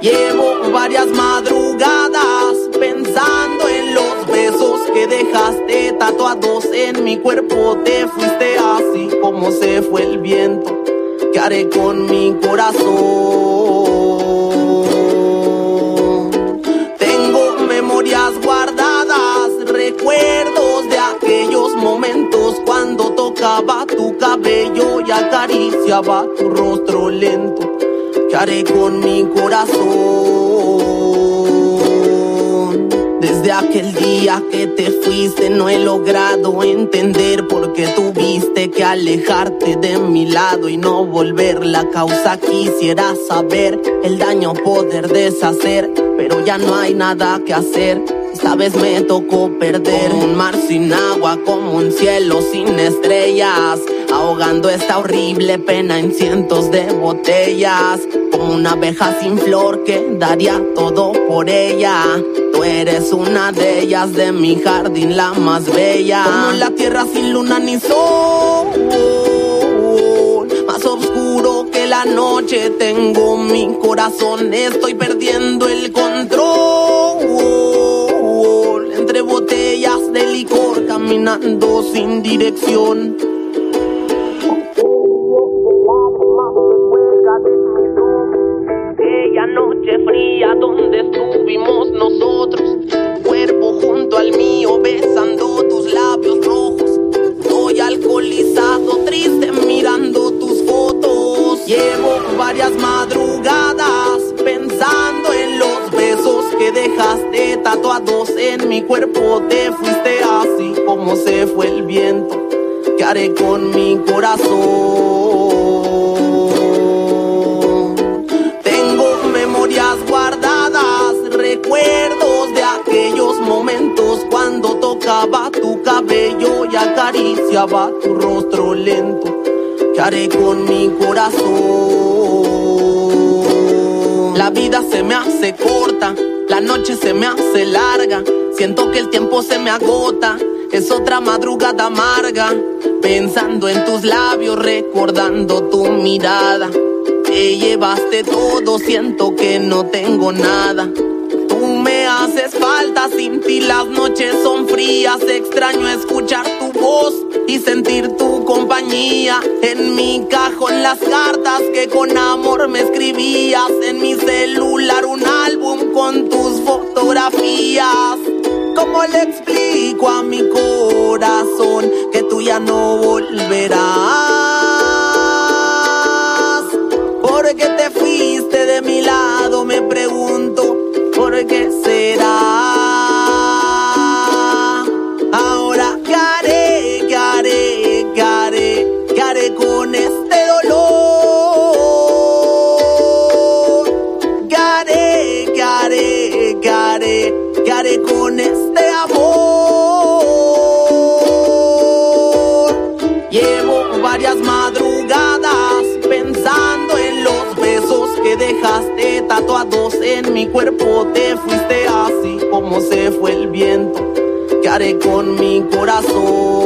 Llevo varias madrugadas pensando en los besos que dejaste tatuados en mi cuerpo. Te fuiste así como se fue el viento. ¿Qué haré con mi corazón? Tengo memorias guardadas, recuerdos de aquellos momentos cuando tocaba tu cabello y acariciaba tu rostro lento. ¿Qué haré con mi corazón? Desde aquel día que te fuiste no he logrado entender por qué tuviste que alejarte de mi lado y no volver. La causa quisiera saber, el daño poder deshacer, pero ya no hay nada que hacer. Esta vez me tocó perder un mar sin agua, como un cielo sin estrellas, ahogando esta horrible pena en cientos de botellas, como una abeja sin flor que daría todo por ella. Tú eres una de ellas de mi jardín, la más bella, como la tierra sin luna ni sol, más oscuro que la noche tengo mi corazón, estoy perdiendo el control. Entre botellas de licor caminando sin dirección. Fría donde estuvimos nosotros, cuerpo junto al mío besando tus labios rojos. Estoy alcoholizado, triste mirando tus fotos. Llevo varias madrugadas pensando en los besos que dejaste tatuados en mi cuerpo. Te fuiste así como se fue el viento. ¿Qué haré con mi corazón? Acariciaba tu rostro lento. ¿Qué haré con mi corazón? La vida se me hace corta, la noche se me hace larga, siento que el tiempo se me agota. Es otra madrugada amarga, pensando en tus labios, recordando tu mirada. Te llevaste todo, siento que no tengo nada. Tú me haces falta, sin ti las noches son frías. Extraño escuchar tu voz y sentir tu compañía. En mi cajón las cartas que con amor me escribías. En mi celular un álbum con tus fotografías. ¿Cómo le explico a mi corazón que tú ya no volverás? Haré? ¿Qué haré con este amor? Llevo varias madrugadas pensando en los besos que dejaste tatuados en mi cuerpo. Te fuiste así como se fue el viento. ¿Qué haré con mi corazón?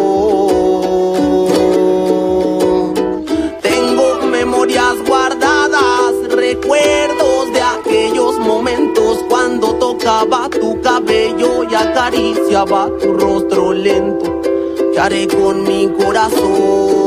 Cabello y acariciaba tu rostro lento. ¿Qué haré con mi corazón?